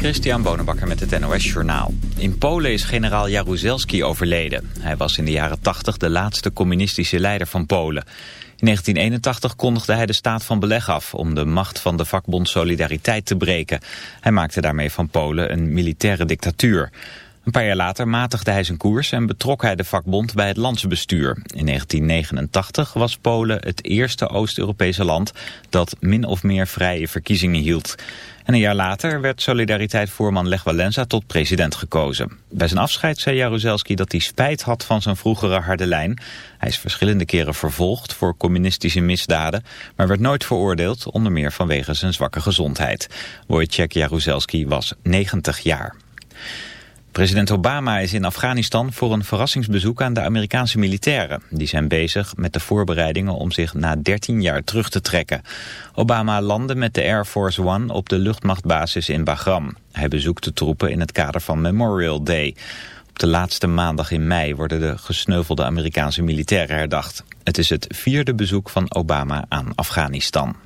Christian Bonenbakker met het NOS Journaal. In Polen is generaal Jaruzelski overleden. Hij was in de jaren 80 de laatste communistische leider van Polen. In 1981 kondigde hij de staat van beleg af om de macht van de vakbond Solidariteit te breken. Hij maakte daarmee van Polen een militaire dictatuur. Een paar jaar later matigde hij zijn koers en betrok hij de vakbond bij het landsbestuur. In 1989 was Polen het eerste Oost-Europese land dat min of meer vrije verkiezingen hield. En een jaar later werd Solidariteit-voorman Lech Walenza tot president gekozen. Bij zijn afscheid zei Jaruzelski dat hij spijt had van zijn vroegere harde lijn. Hij is verschillende keren vervolgd voor communistische misdaden, maar werd nooit veroordeeld, onder meer vanwege zijn zwakke gezondheid. Wojciech Jaruzelski was 90 jaar. President Obama is in Afghanistan voor een verrassingsbezoek aan de Amerikaanse militairen. Die zijn bezig met de voorbereidingen om zich na 13 jaar terug te trekken. Obama landde met de Air Force One op de luchtmachtbasis in Bagram. Hij bezoekt de troepen in het kader van Memorial Day. Op de laatste maandag in mei worden de gesneuvelde Amerikaanse militairen herdacht. Het is het vierde bezoek van Obama aan Afghanistan.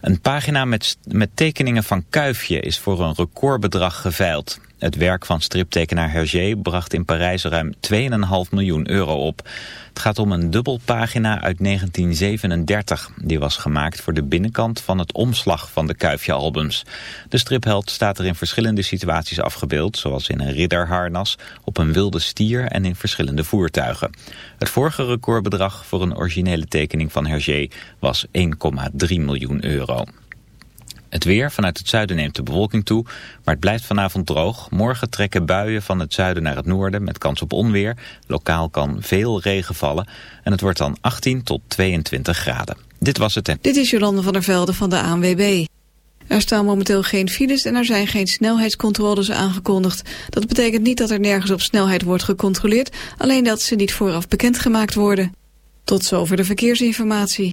Een pagina met, met tekeningen van Kuifje is voor een recordbedrag geveild. Het werk van striptekenaar Hergé bracht in Parijs ruim 2,5 miljoen euro op. Het gaat om een dubbelpagina uit 1937. Die was gemaakt voor de binnenkant van het omslag van de Kuifje-albums. De stripheld staat er in verschillende situaties afgebeeld... zoals in een ridderharnas, op een wilde stier en in verschillende voertuigen. Het vorige recordbedrag voor een originele tekening van Hergé was 1,3 miljoen euro. Het weer, vanuit het zuiden neemt de bewolking toe, maar het blijft vanavond droog. Morgen trekken buien van het zuiden naar het noorden met kans op onweer. Lokaal kan veel regen vallen en het wordt dan 18 tot 22 graden. Dit was het. Dit is Jolande van der Velde van de ANWB. Er staan momenteel geen files en er zijn geen snelheidscontroles aangekondigd. Dat betekent niet dat er nergens op snelheid wordt gecontroleerd, alleen dat ze niet vooraf bekendgemaakt worden. Tot zover de verkeersinformatie.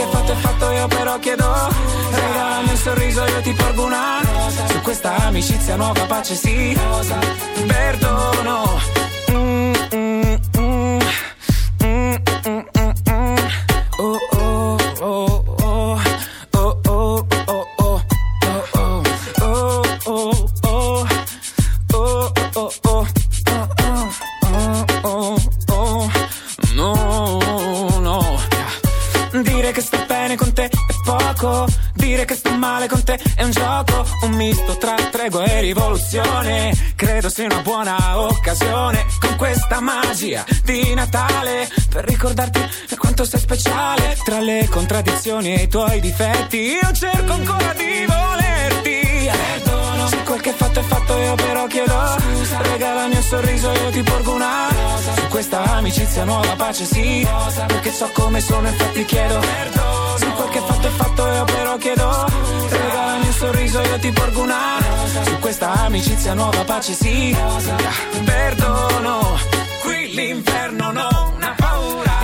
che fatto è fatto io però chiedo Regalami un sorriso io ti porgo una Rosa. Su questa amicizia nuova pace sì Rosa per ricordarti quanto sei speciale. Tra le contraddizioni e i tuoi difetti, io cerco ancora di volerti. Perdono se quel che fatto è fatto, io però chiedo. Scusa, regalami un sorriso, io ti porgo una rosa. Su questa amicizia nuova pace, sì. Rosa, perché so come sono, infatti chiedo. Perdono se quel che fatto è fatto, io però chiedo. Regalami un sorriso, io ti porgo una rosa. Su questa amicizia nuova pace, sì. Perdono, qui l'inferno paura.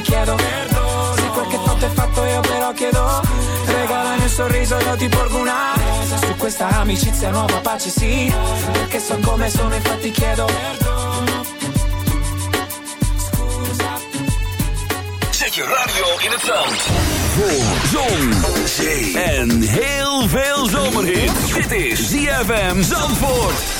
infatti chiedo Perdono se quel che fatto è fatto io però chiedo Regalami un sorriso io ti porgo una rosa Su questa amicizia nuova pace sì Perché so come sono infatti chiedo Perdono Scusa Zet je radio in het zand. Voor zon, zee en heel veel zomerhit. Dit is ZFM Zandvoort.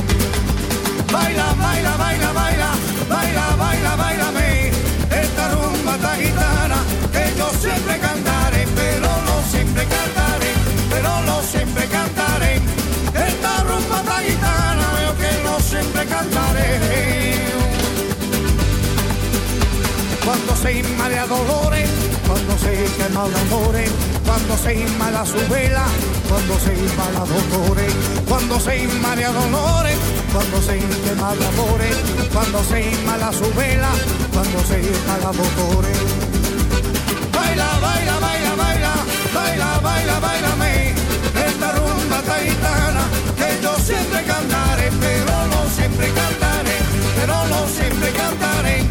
Dolores, cuando se quema el amore, cuando se inmala su vela, cuando se inmala dolores, cuando se inmala dolores, cuando se quema el amore, cuando se inmala su vela, cuando se inmala dolores. Baila, baila, baila, baila, baila, baila, baila, me esta rumba taitana que yo siempre cantaré, pero no siempre cantaré, pero no siempre cantaré.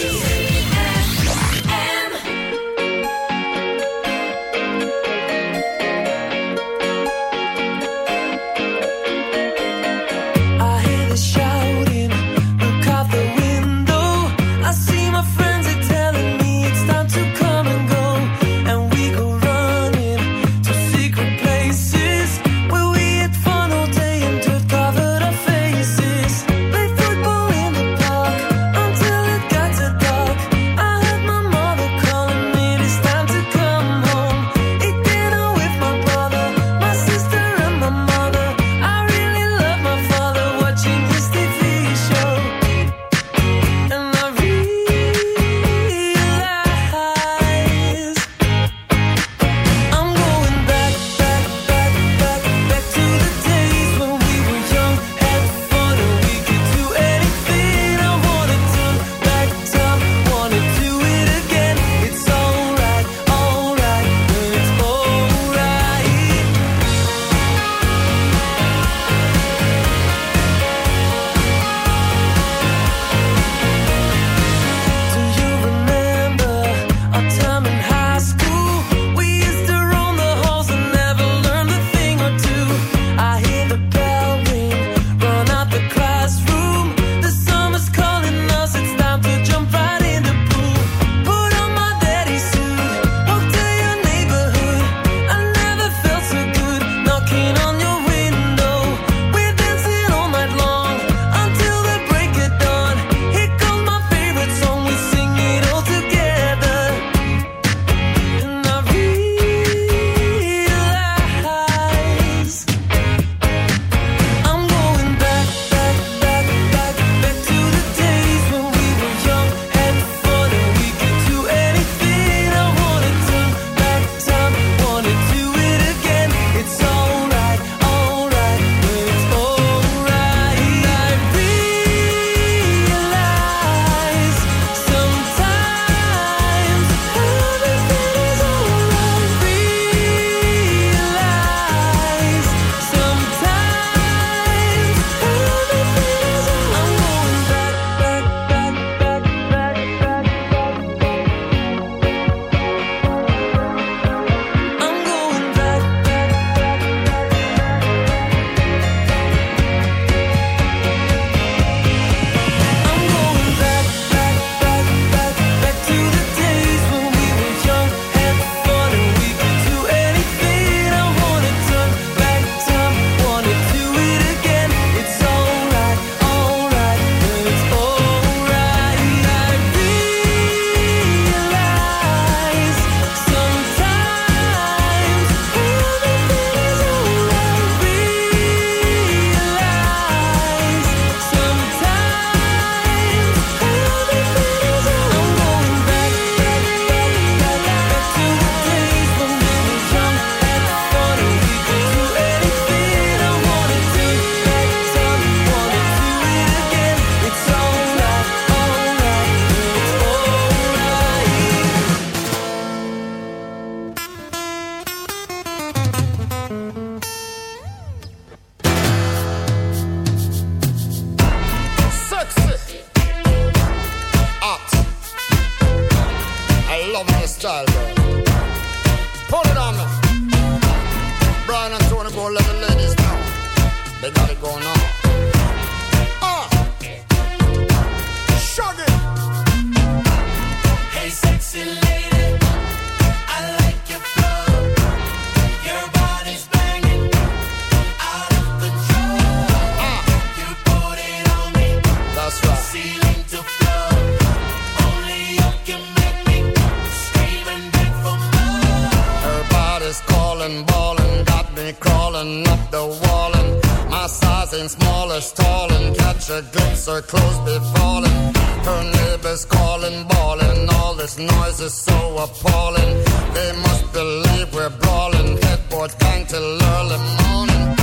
Crawling up the wall and my size ain't small as tall and catch a glimpse, her clothes be falling. Her neighbors calling, bawling, all this noise is so appalling. They must believe we're brawling, headboards bang till early morning.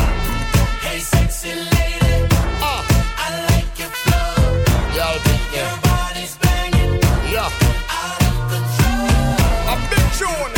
Hey, sexy lady, Ah, I like your flow. yeah, Your body's banging, Yeah, out of control. a big tune.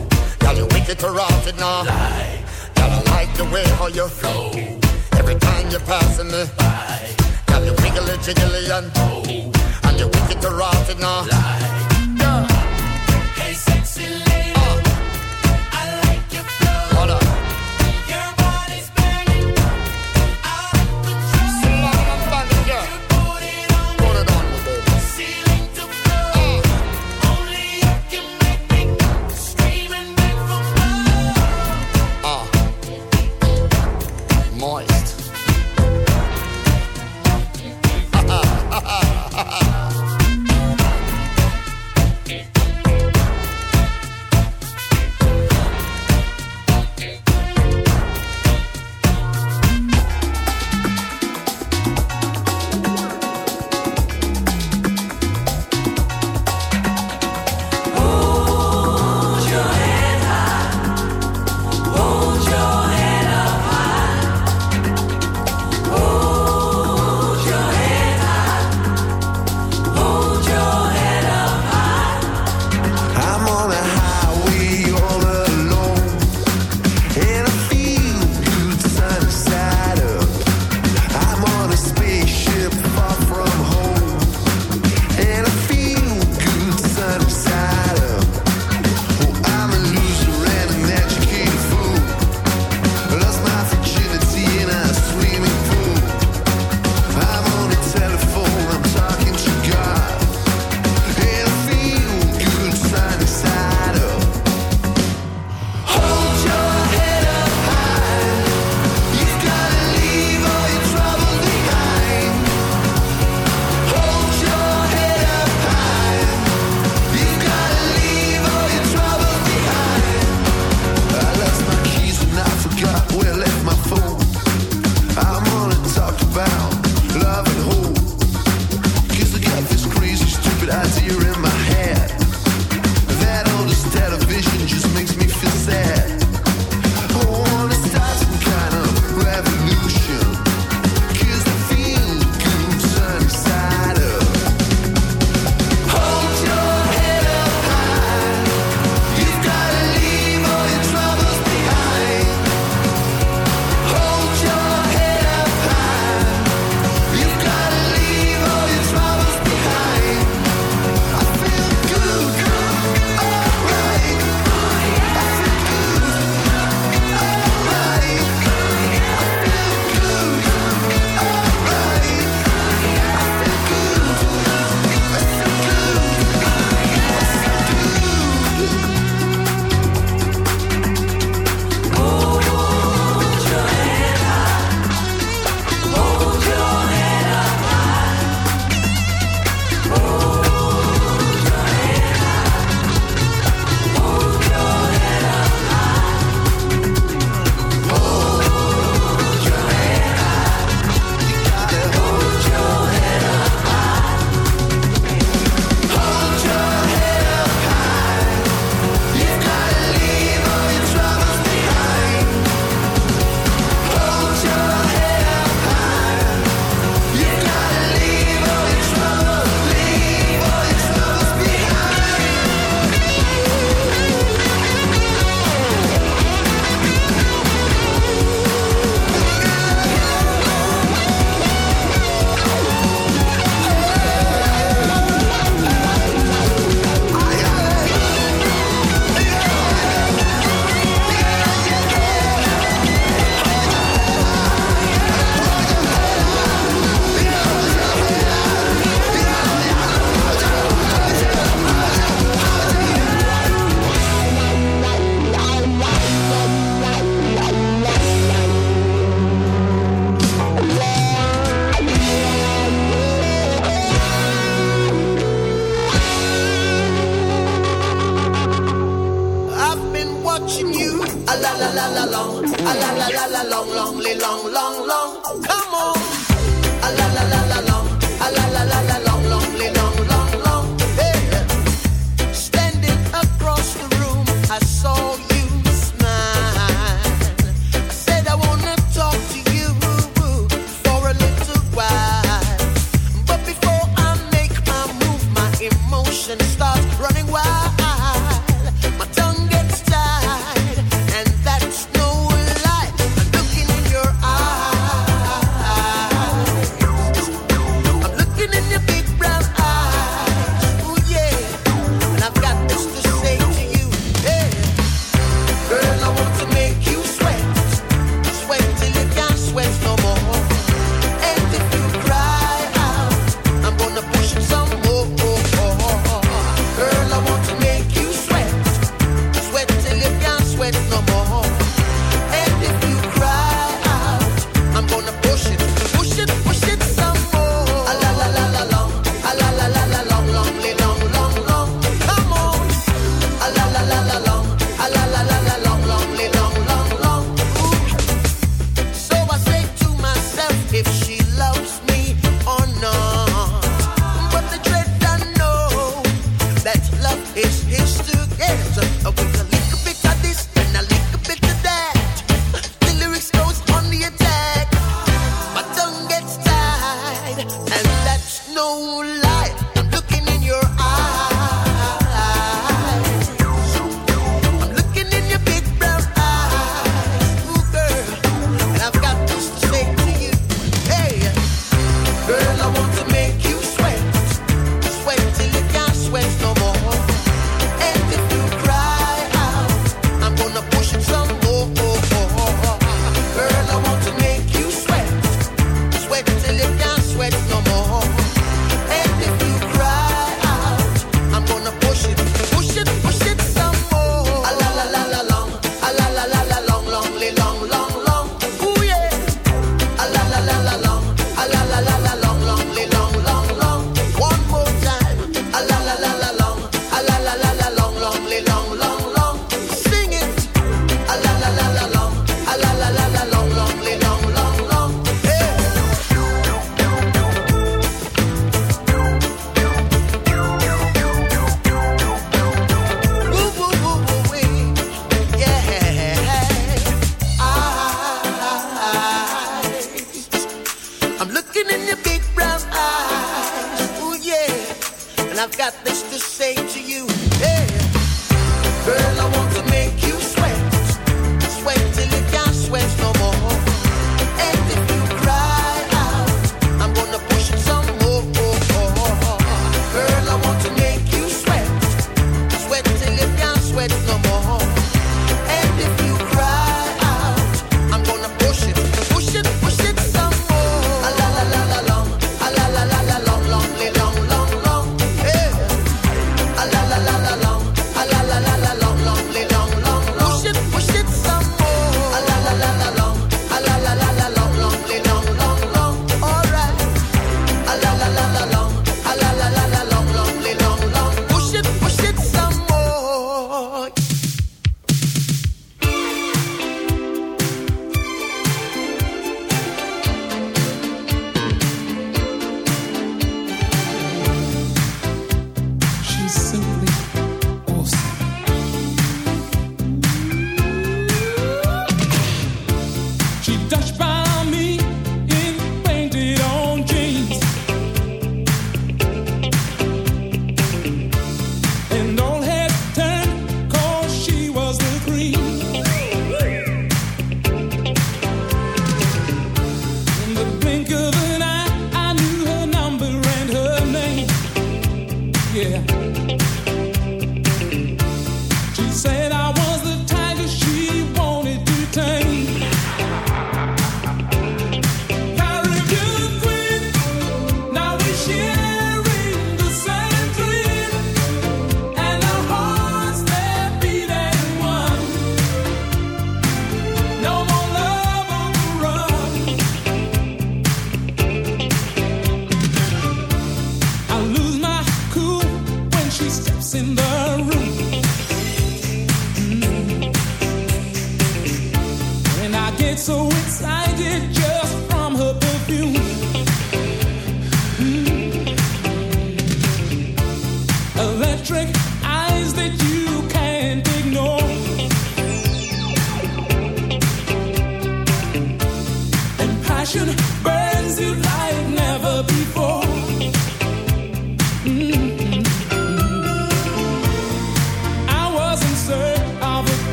Girl, you wicked to it now. Girl, I like the way how you flow. Every time you're passing me by. Girl, you wiggly jiggly and oh, and you wicked to it now. Girl,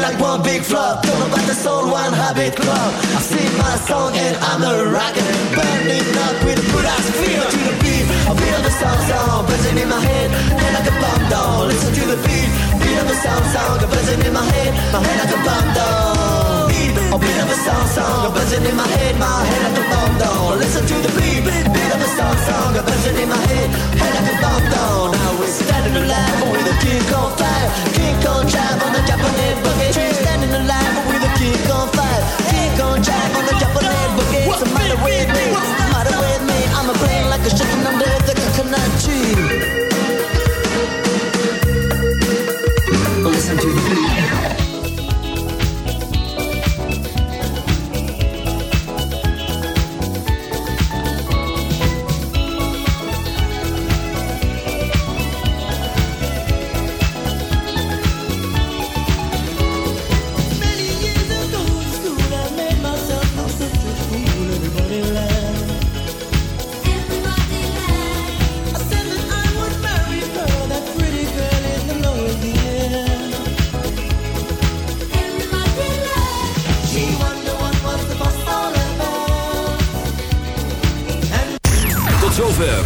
Like one big flop. Know about the soul, one habit club. I sing my song and I'm a rocker. Burning up with a good ass feel to the beat. I feel the song song buzzing in my head, head like a bomb down. Listen to the beat, beat of a song song buzzing in my head, my head like a bomb down. Beat, a beat of a song song buzzing in my head, my head like a bomb down. Listen to the beat, beat, of a song song buzzing in my head, head like a bomb down. Standing alive with a king on fire, king on drive on the Japanese boogie. We're standing alive with a king on fire, king on drive on the Japanese boogie. What's the matter with me? What's the matter with me? I'm a brain like a chicken under the coconut tree.